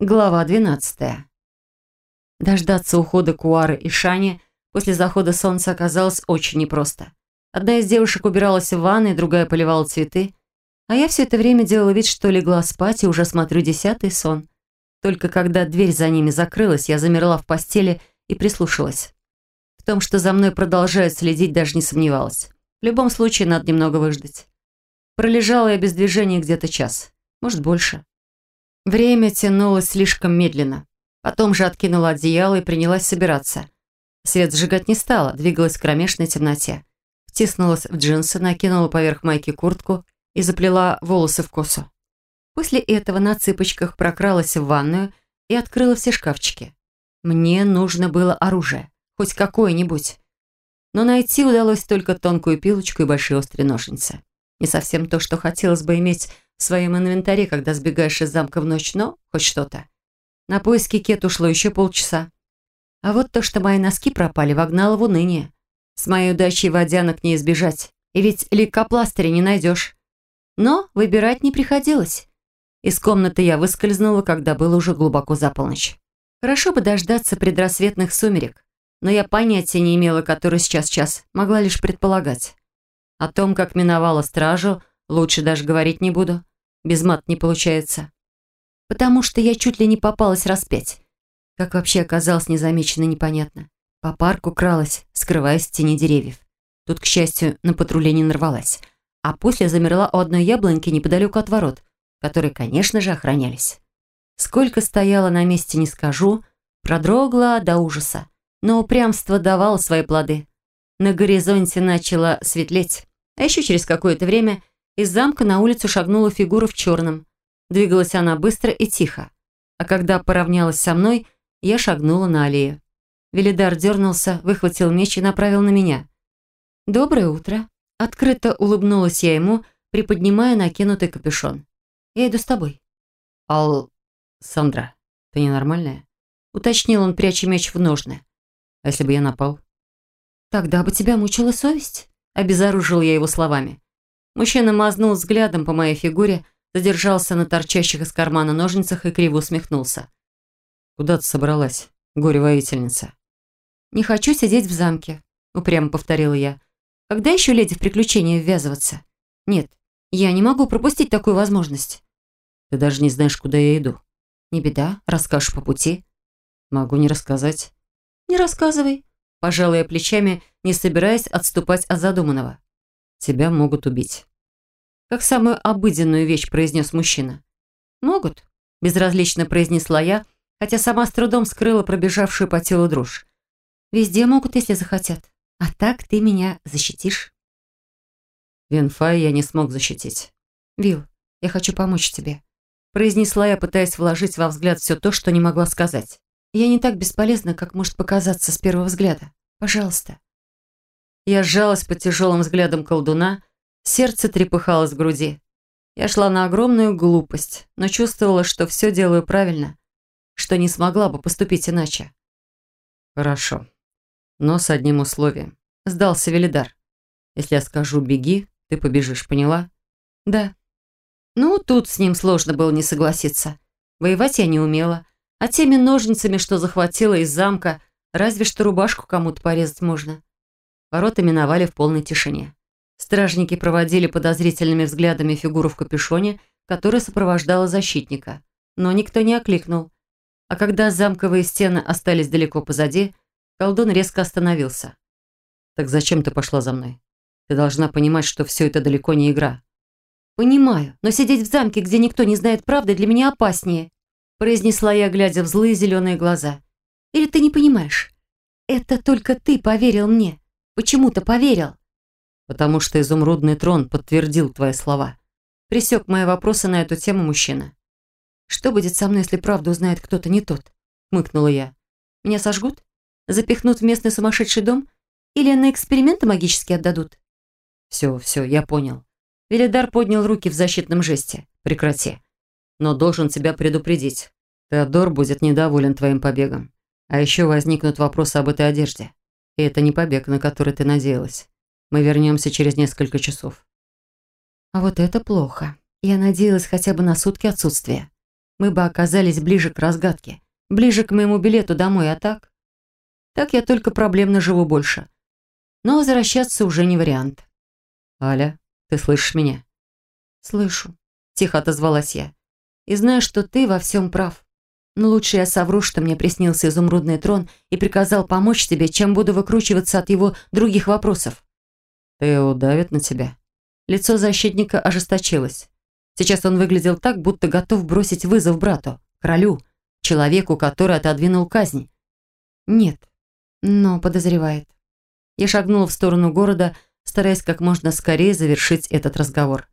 Глава 12. Дождаться ухода Куары и Шани после захода солнца оказалось очень непросто. Одна из девушек убиралась в ванной, другая поливала цветы, а я все это время делала вид, что легла спать и уже смотрю десятый сон. Только когда дверь за ними закрылась, я замерла в постели и прислушалась. В том, что за мной продолжают следить, даже не сомневалась. В любом случае, надо немного выждать. Пролежала я без движения где-то час, может, больше. Время тянулось слишком медленно. Потом же откинула одеяло и принялась собираться. Свет сжигать не стала, двигалась в кромешной темноте. Втиснулась в джинсы, накинула поверх майки куртку и заплела волосы в косу. После этого на цыпочках прокралась в ванную и открыла все шкафчики. Мне нужно было оружие, хоть какое-нибудь. Но найти удалось только тонкую пилочку и большие острые ножницы. Не совсем то, что хотелось бы иметь в своем инвентаре, когда сбегаешь из замка в ночь, но хоть что-то. На поиски Кет ушло еще полчаса. А вот то, что мои носки пропали, вогнало в уныние. С моей удачей водянок не избежать. И ведь лейкопластыря не найдешь. Но выбирать не приходилось. Из комнаты я выскользнула, когда было уже глубоко за полночь. Хорошо бы дождаться предрассветных сумерек, но я понятия не имела, который сейчас час, могла лишь предполагать. О том, как миновала стражу, лучше даже говорить не буду. Без мат не получается. Потому что я чуть ли не попалась раз пять. Как вообще оказалось незамеченно непонятно. По парку кралась, скрываясь в тени деревьев. Тут, к счастью, на патруле не нарвалась. А после замерла у одной яблоньки неподалеку от ворот, которые, конечно же, охранялись. Сколько стояла на месте, не скажу, продрогла до ужаса. Но упрямство давало свои плоды. На горизонте начало светлеть. А еще через какое-то время из замка на улицу шагнула фигура в черном. Двигалась она быстро и тихо. А когда поравнялась со мной, я шагнула на аллею. Велидар дернулся, выхватил меч и направил на меня. «Доброе утро». Открыто улыбнулась я ему, приподнимая накинутый капюшон. «Я иду с тобой». «Ал... Сандра, ты ненормальная?» Уточнил он, пряча меч в ножны. «А если бы я напал?» «Тогда бы тебя мучила совесть», — обезоружил я его словами. Мужчина мазнул взглядом по моей фигуре, задержался на торчащих из кармана ножницах и криво усмехнулся. «Куда ты собралась, горе-воительница?» «Не хочу сидеть в замке», — упрямо повторила я. «Когда еще леди в приключения ввязываться? Нет, я не могу пропустить такую возможность». «Ты даже не знаешь, куда я иду». «Не беда, расскажешь по пути». «Могу не рассказать». «Не рассказывай», — пожалуй, плечами, не собираясь отступать от задуманного. «Тебя могут убить». Как самую обыденную вещь произнес мужчина. «Могут», – безразлично произнесла я, хотя сама с трудом скрыла пробежавшую по телу дрожь. «Везде могут, если захотят. А так ты меня защитишь». Венфай я не смог защитить. «Вил, я хочу помочь тебе», – произнесла я, пытаясь вложить во взгляд все то, что не могла сказать. «Я не так бесполезна, как может показаться с первого взгляда. Пожалуйста». Я сжалась под тяжелым взглядом колдуна, Сердце трепыхалось в груди. Я шла на огромную глупость, но чувствовала, что все делаю правильно, что не смогла бы поступить иначе. «Хорошо. Но с одним условием», — сдался Велидар. «Если я скажу «беги», ты побежишь, поняла?» «Да». Ну, тут с ним сложно было не согласиться. Воевать я не умела, а теми ножницами, что захватила из замка, разве что рубашку кому-то порезать можно. Ворота миновали в полной тишине. Стражники проводили подозрительными взглядами фигуру в капюшоне, которая сопровождала защитника. Но никто не окликнул. А когда замковые стены остались далеко позади, колдун резко остановился. «Так зачем ты пошла за мной? Ты должна понимать, что все это далеко не игра». «Понимаю, но сидеть в замке, где никто не знает правды, для меня опаснее», произнесла я, глядя в злые зеленые глаза. «Или ты не понимаешь? Это только ты поверил мне. Почему-то поверил потому что изумрудный трон подтвердил твои слова. Присек мои вопросы на эту тему мужчина. «Что будет со мной, если правду узнает кто-то не тот?» – хмыкнула я. «Меня сожгут? Запихнут в местный сумасшедший дом? Или на эксперименты магически отдадут?» «Все, все, я понял». Велидар поднял руки в защитном жесте. «Прекрати. Но должен тебя предупредить. Теодор будет недоволен твоим побегом. А еще возникнут вопросы об этой одежде. И это не побег, на который ты надеялась. Мы вернемся через несколько часов». А вот это плохо. Я надеялась хотя бы на сутки отсутствия. мы бы оказались ближе к разгадке, ближе к моему билету домой, а так? Так я только проблемно живу больше. Но возвращаться уже не вариант. «Аля, ты слышишь меня?» «Слышу», — тихо отозвалась я. «И знаю, что ты во всем прав. Но лучше я совру, что мне приснился изумрудный трон и приказал помочь тебе, чем буду выкручиваться от его других вопросов». «Тео давит на тебя?» Лицо защитника ожесточилось. Сейчас он выглядел так, будто готов бросить вызов брату, королю, человеку, который отодвинул казнь. Нет, но подозревает. Я шагнула в сторону города, стараясь как можно скорее завершить этот разговор.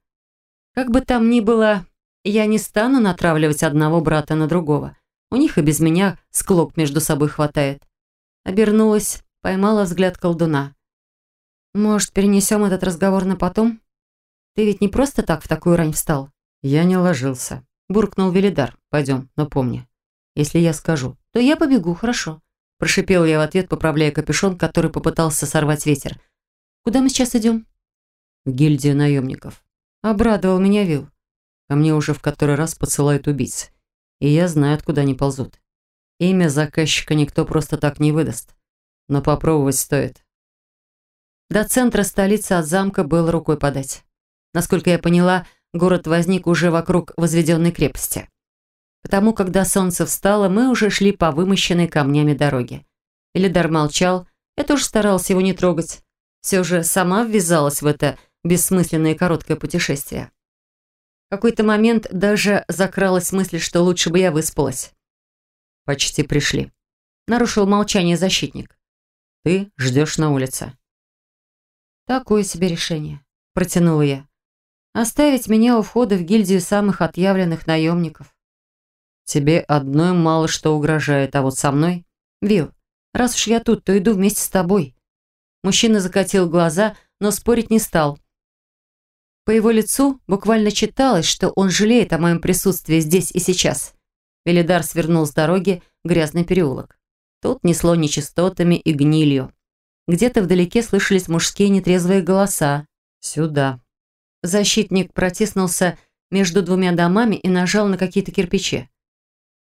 Как бы там ни было, я не стану натравливать одного брата на другого. У них и без меня склок между собой хватает. Обернулась, поймала взгляд колдуна. «Может, перенесем этот разговор на потом? Ты ведь не просто так в такую рань встал?» «Я не ложился», – буркнул Велидар. «Пойдем, но помни, если я скажу, то я побегу, хорошо». Прошипел я в ответ, поправляя капюшон, который попытался сорвать ветер. «Куда мы сейчас идем?» «В гильдию наемников». Обрадовал меня Вил. Ко мне уже в который раз посылают убийц. И я знаю, откуда они ползут. Имя заказчика никто просто так не выдаст. Но попробовать стоит. До центра столицы от замка было рукой подать. Насколько я поняла, Город возник уже вокруг возведенной крепости. Потому, когда солнце встало, мы уже шли по вымощенной камнями дороге. Элидар молчал, я тоже старался его не трогать. Все же сама ввязалась в это бессмысленное короткое путешествие. Какой-то момент даже закралась мысль, что лучше бы я выспалась. «Почти пришли», — нарушил молчание защитник. «Ты ждешь на улице». «Такое себе решение», — протянула я. Оставить меня у входа в гильдию самых отъявленных наемников. Тебе одной мало что угрожает, а вот со мной... Вил, раз уж я тут, то иду вместе с тобой. Мужчина закатил глаза, но спорить не стал. По его лицу буквально читалось, что он жалеет о моем присутствии здесь и сейчас. Велидар свернул с дороги в грязный переулок. Тут несло нечистотами и гнилью. Где-то вдалеке слышались мужские нетрезвые голоса. «Сюда», Защитник протиснулся между двумя домами и нажал на какие-то кирпичи.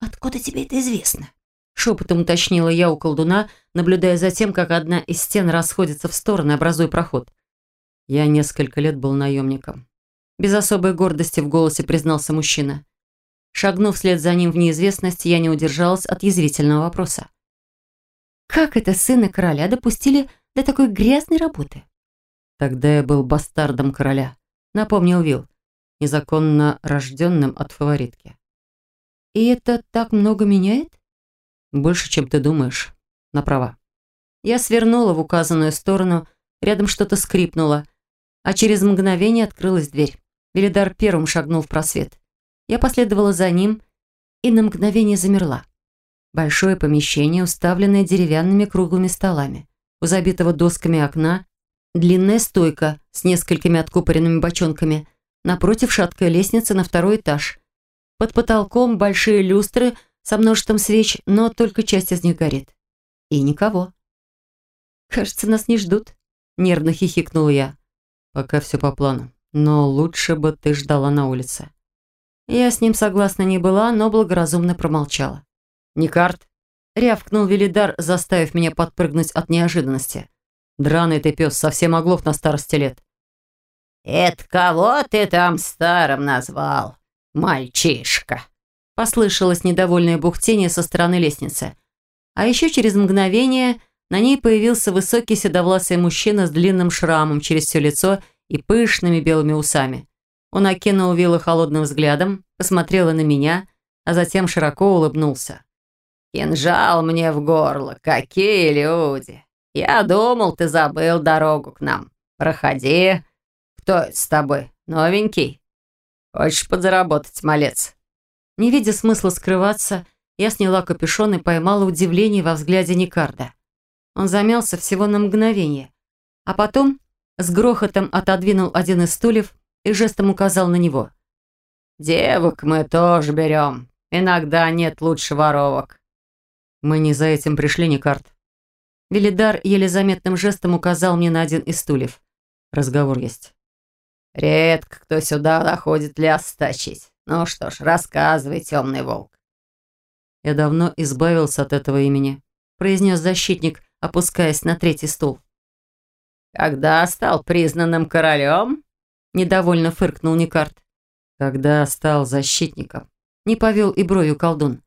«Откуда тебе это известно?» Шепотом уточнила я у колдуна, наблюдая за тем, как одна из стен расходится в стороны, образуя проход. Я несколько лет был наемником. Без особой гордости в голосе признался мужчина. Шагнув вслед за ним в неизвестность, я не удержалась от язвительного вопроса. «Как это сына короля допустили до такой грязной работы?» Тогда я был бастардом короля напомнил Вил, незаконно рожденным от фаворитки. «И это так много меняет?» «Больше, чем ты думаешь. Направо». Я свернула в указанную сторону, рядом что-то скрипнуло, а через мгновение открылась дверь. Велидар первым шагнул в просвет. Я последовала за ним и на мгновение замерла. Большое помещение, уставленное деревянными круглыми столами. У забитого досками окна Длинная стойка с несколькими откупоренными бочонками. Напротив шаткая лестница на второй этаж. Под потолком большие люстры со множеством свеч, но только часть из них горит. И никого. «Кажется, нас не ждут», — нервно хихикнула я. «Пока все по плану. Но лучше бы ты ждала на улице». Я с ним согласна не была, но благоразумно промолчала. «Никарт!» — рявкнул Велидар, заставив меня подпрыгнуть от неожиданности. Драный ты пес, совсем оглох на старости лет. «Это кого ты там старым назвал, мальчишка?» Послышалось недовольное бухтение со стороны лестницы. А еще через мгновение на ней появился высокий седовласый мужчина с длинным шрамом через все лицо и пышными белыми усами. Он окинул Вилла холодным взглядом, посмотрел на меня, а затем широко улыбнулся. «Кинжал мне в горло, какие люди! «Я думал, ты забыл дорогу к нам. Проходи. Кто это с тобой? Новенький? Хочешь подзаработать, малец?» Не видя смысла скрываться, я сняла капюшон и поймала удивление во взгляде Никарда. Он замялся всего на мгновение, а потом с грохотом отодвинул один из стульев и жестом указал на него. «Девок мы тоже берем. Иногда нет лучше воровок». «Мы не за этим пришли, Никард», Велидар еле заметным жестом указал мне на один из стульев. Разговор есть. Редко кто сюда доходит ляс стачить. Ну что ж, рассказывай, темный волк. Я давно избавился от этого имени, произнес защитник, опускаясь на третий стул. Когда стал признанным королем? Недовольно фыркнул Никарт. Когда стал защитником. Не повел и бровью колдун.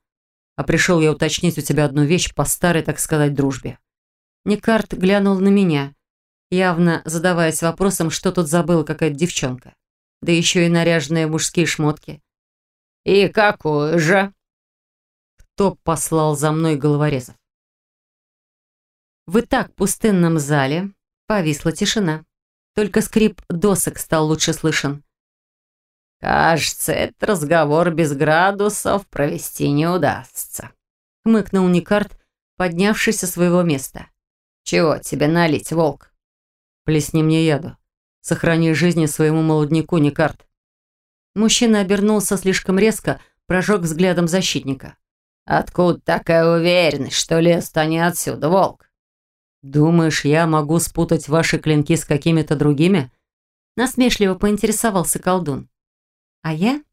А пришел я уточнить у тебя одну вещь по старой, так сказать, дружбе. Никарт глянул на меня, явно задаваясь вопросом, что тут забыла какая-то девчонка. Да еще и наряженные мужские шмотки. «И какую же?» Кто послал за мной головорезов? В и так пустынном зале повисла тишина. Только скрип досок стал лучше слышен. «Кажется, этот разговор без градусов провести не удастся», — хмыкнул Никарт, поднявшись со своего места. «Чего тебе налить, волк?» «Плесни мне яду. Сохрани жизни своему молодняку, Никарт». Мужчина обернулся слишком резко, прожег взглядом защитника. «Откуда такая уверенность, что лес-то не отсюда, волк?» «Думаешь, я могу спутать ваши клинки с какими-то другими?» Насмешливо поинтересовался колдун. А я?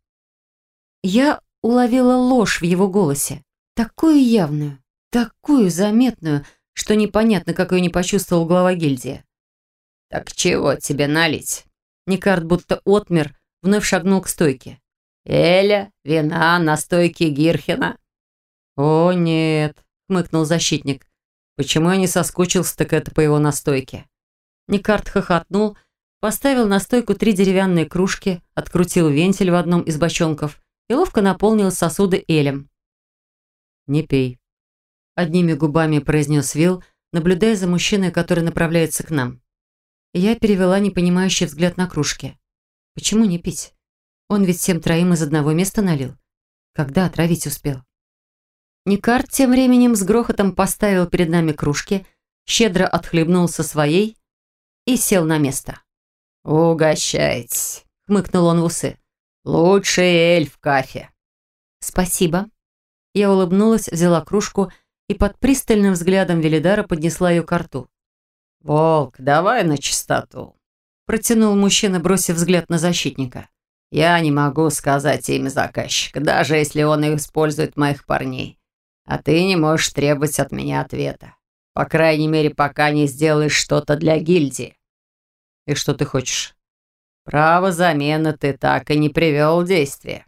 Я уловила ложь в его голосе. Такую явную, такую заметную, что непонятно, как ее не почувствовал глава гильдии. «Так чего тебе налить?» Никард будто отмер, вновь шагнул к стойке. «Эля, вина, настойки Гирхена». «О, нет», — хмыкнул защитник. «Почему я не соскучился, так это по его настойке?» Никард хохотнул, поставил на стойку три деревянные кружки, открутил вентиль в одном из бочонков и ловко наполнил сосуды элем. «Не пей», — одними губами произнес Вилл, наблюдая за мужчиной, который направляется к нам. Я перевела непонимающий взгляд на кружки. «Почему не пить?» Он ведь всем троим из одного места налил. Когда отравить успел? Никарт тем временем с грохотом поставил перед нами кружки, щедро отхлебнул со своей и сел на место. «Угощайтесь», — хмыкнул он в усы. «Лучший эльф кафе». «Спасибо». Я улыбнулась, взяла кружку и под пристальным взглядом Велидара поднесла ее к рту. «Волк, давай на чистоту», — протянул мужчина, бросив взгляд на защитника. Я не могу сказать имя заказчика, даже если он использует моих парней. А ты не можешь требовать от меня ответа. По крайней мере, пока не сделаешь что-то для гильдии. И что ты хочешь? Право замены ты так и не привел в действие.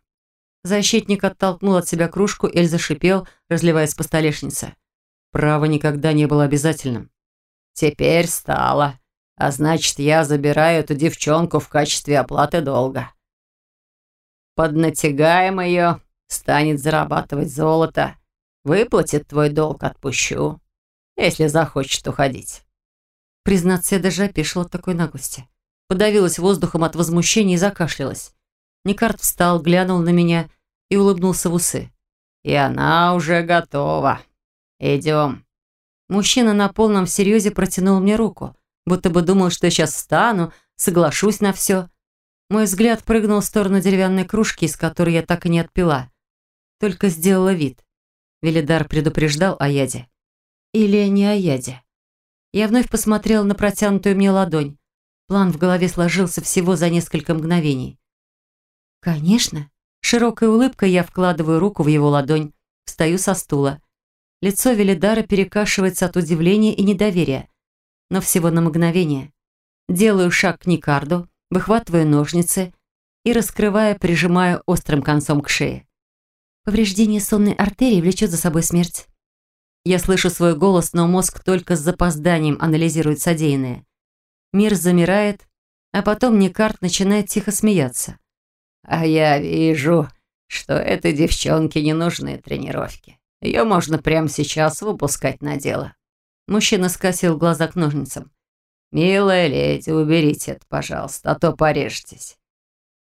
Защитник оттолкнул от себя кружку, Эль зашипел, разливаясь по столешнице. Право никогда не было обязательным. Теперь стало. А значит, я забираю эту девчонку в качестве оплаты долга. Поднатягаем ее, станет зарабатывать золото. Выплатит твой долг, отпущу, если захочет уходить. Признаться, я даже опешила от такой наглости. Подавилась воздухом от возмущения и закашлялась. Никарт встал, глянул на меня и улыбнулся в усы. «И она уже готова. Идем». Мужчина на полном серьезе протянул мне руку, будто бы думал, что я сейчас встану, соглашусь на все. Мой взгляд прыгнул в сторону деревянной кружки, из которой я так и не отпила. Только сделала вид. Велидар предупреждал о яде. Или не о яде. Я вновь посмотрела на протянутую мне ладонь. План в голове сложился всего за несколько мгновений. «Конечно». Широкой улыбкой я вкладываю руку в его ладонь, встаю со стула. Лицо Велидара перекашивается от удивления и недоверия. Но всего на мгновение. Делаю шаг к Никарду, выхватываю ножницы и, раскрывая, прижимаю острым концом к шее. Повреждение сонной артерии влечет за собой смерть. Я слышу свой голос, но мозг только с запозданием анализирует содеянное. Мир замирает, а потом Никарт начинает тихо смеяться. «А я вижу, что этой девчонке не нужны тренировки. Ее можно прямо сейчас выпускать на дело». Мужчина скосил глаза к ножницам. «Милая леди, уберите это, пожалуйста, а то порежетесь».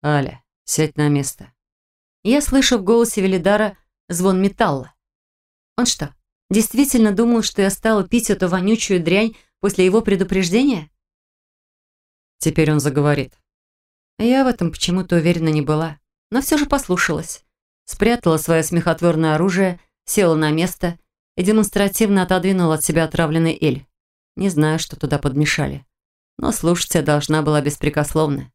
«Аля, сядь на место». Я слышу в голосе Велидара звон металла. Он что, действительно думал, что я стала пить эту вонючую дрянь после его предупреждения? Теперь он заговорит. Я в этом почему-то уверена не была, но все же послушалась. Спрятала свое смехотворное оружие, села на место и демонстративно отодвинула от себя отравленный эль. Не знаю, что туда подмешали. Но слушать я должна была беспрекословно.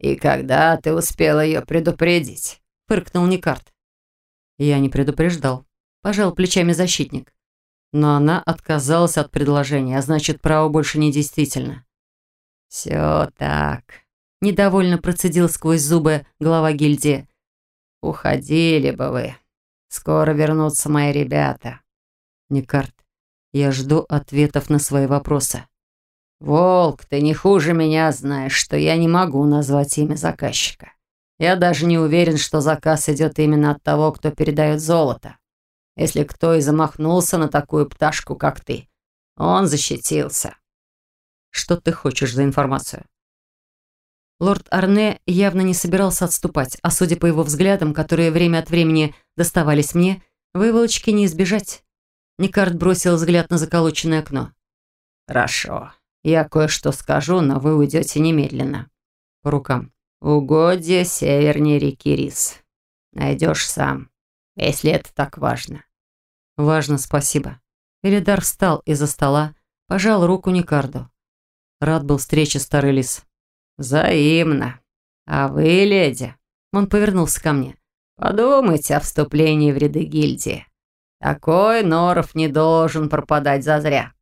«И когда ты успела ее предупредить?» – фыркнул Никарт. Я не предупреждал. Пожал плечами защитник. Но она отказалась от предложения, а значит, право больше не действительно. «Все так», – недовольно процедил сквозь зубы глава гильдии. «Уходили бы вы. Скоро вернутся мои ребята». Никарт, я жду ответов на свои вопросы. «Волк, ты не хуже меня знаешь, что я не могу назвать имя заказчика. Я даже не уверен, что заказ идет именно от того, кто передает золото. Если кто и замахнулся на такую пташку, как ты, он защитился». «Что ты хочешь за информацию?» Лорд Арне явно не собирался отступать, а судя по его взглядам, которые время от времени доставались мне, выволочки не избежать. Никард бросил взгляд на заколоченное окно. «Хорошо. Я кое-что скажу, но вы уйдете немедленно. По рукам. Угодья севернее реки Рис. Найдешь сам, если это так важно. Важно, спасибо. Элидар встал из-за стола, пожал руку Никарду. Рад был встрече, старый лис. Взаимно. А вы, леди, он повернулся ко мне. Подумайте о вступлении в ряды гильдии. Такой Норов не должен пропадать зазря.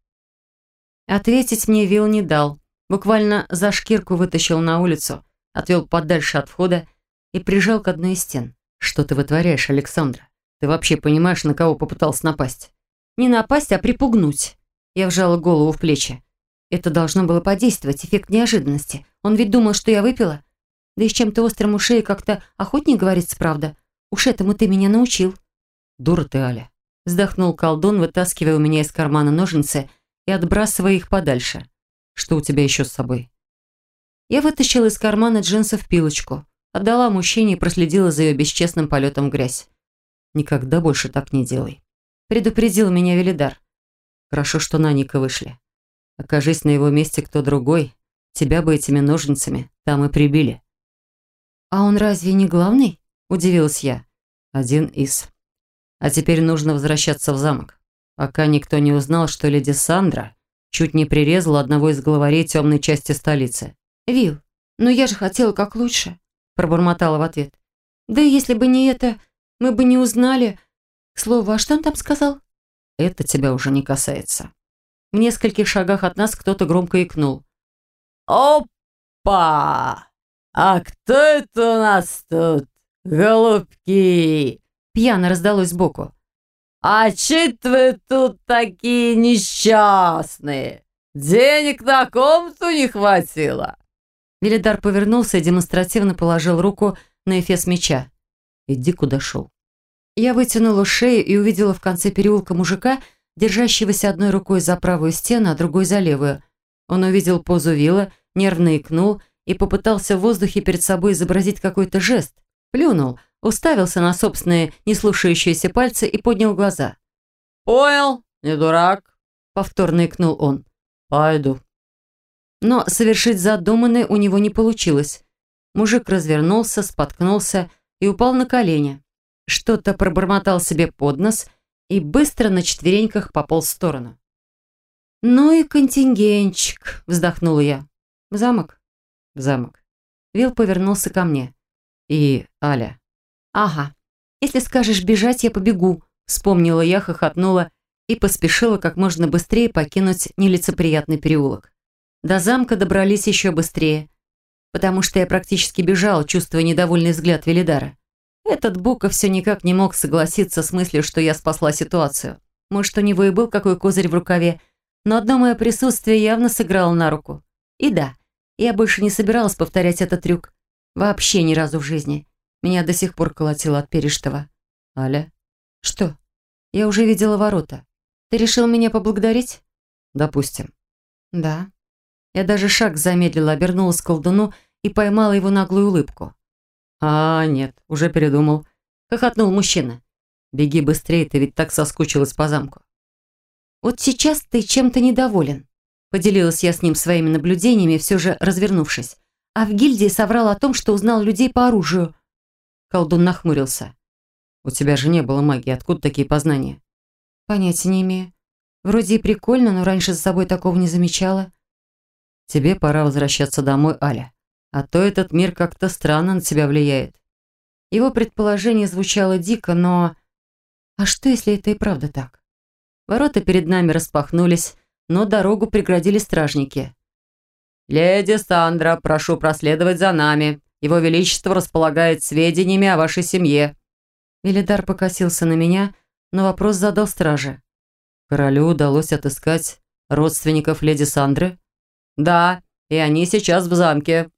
Ответить мне Вил не дал. Буквально за шкирку вытащил на улицу, отвел подальше от входа и прижал к одной из стен. «Что ты вытворяешь, Александра? Ты вообще понимаешь, на кого попытался напасть?» «Не напасть, а припугнуть». Я вжала голову в плечи. Это должно было подействовать, эффект неожиданности. Он ведь думал, что я выпила. Да и с чем-то острым у шеи как-то охотнее говорится правда. Уж этому ты меня научил. «Дура ты, Аля», — вздохнул колдун, вытаскивая у меня из кармана ножницы — и отбрасывая их подальше. «Что у тебя еще с собой?» Я вытащила из кармана джинсов пилочку, отдала мужчине и проследила за ее бесчестным полетом в грязь. «Никогда больше так не делай», — предупредил меня Велидар. «Хорошо, что на Ника вышли. Окажись на его месте кто другой, тебя бы этими ножницами там и прибили». «А он разве не главный?» – удивилась я. «Один из. А теперь нужно возвращаться в замок пока никто не узнал, что леди Сандра чуть не прирезала одного из главарей темной части столицы. «Вил, но я же хотела как лучше», – пробормотала в ответ. «Да если бы не это, мы бы не узнали. К слову, а что он там сказал?» «Это тебя уже не касается». В нескольких шагах от нас кто-то громко икнул. «Опа! А кто это у нас тут, голубки?» Пьяно раздалось сбоку. «А чит вы тут такие несчастные? Денег на комнату не хватило?» Велидар повернулся и демонстративно положил руку на эфес меча. «Иди, куда шел». Я вытянула шею и увидела в конце переулка мужика, держащегося одной рукой за правую стену, а другой за левую. Он увидел позу вилла, нервно икнул и попытался в воздухе перед собой изобразить какой-то жест. Плюнул – уставился на собственные неслушающиеся пальцы и поднял глаза. «Понял, не дурак», — повторно икнул он. «Пойду». Но совершить задуманное у него не получилось. Мужик развернулся, споткнулся и упал на колени. Что-то пробормотал себе под нос и быстро на четвереньках пополз в сторону. «Ну и контингенчик», — вздохнула я. «В замок?» «В замок». Вил повернулся ко мне. «И Аля, «Ага. Если скажешь бежать, я побегу», — вспомнила я, хохотнула и поспешила как можно быстрее покинуть нелицеприятный переулок. До замка добрались еще быстрее, потому что я практически бежала, чувствуя недовольный взгляд Велидара. Этот Бука все никак не мог согласиться с мыслью, что я спасла ситуацию. Может, у него и был какой козырь в рукаве, но одно мое присутствие явно сыграло на руку. И да, я больше не собиралась повторять этот трюк. Вообще ни разу в жизни. Меня до сих пор колотило от пережитого. «Аля?» «Что? Я уже видела ворота. Ты решил меня поблагодарить?» «Допустим». «Да». Я даже шаг замедлила, обернулась к колдуну и поймала его наглую улыбку. «А, нет, уже передумал», — хохотнул мужчина. «Беги быстрее, ты ведь так соскучилась по замку». «Вот сейчас ты чем-то недоволен», — поделилась я с ним своими наблюдениями, все же развернувшись. «А в гильдии соврал о том, что узнал людей по оружию. Колдун нахмурился. «У тебя же не было магии. Откуда такие познания?» «Понятия не имею. Вроде и прикольно, но раньше за собой такого не замечала». «Тебе пора возвращаться домой, Аля. А то этот мир как-то странно на тебя влияет». Его предположение звучало дико, но... А что, если это и правда так? Ворота перед нами распахнулись, но дорогу преградили стражники. «Леди Сандра, прошу проследовать за нами. Его Величество располагает сведениями о вашей семье». Велидар покосился на меня, но вопрос задал страже. «Королю удалось отыскать родственников леди Сандры?» «Да, и они сейчас в замке.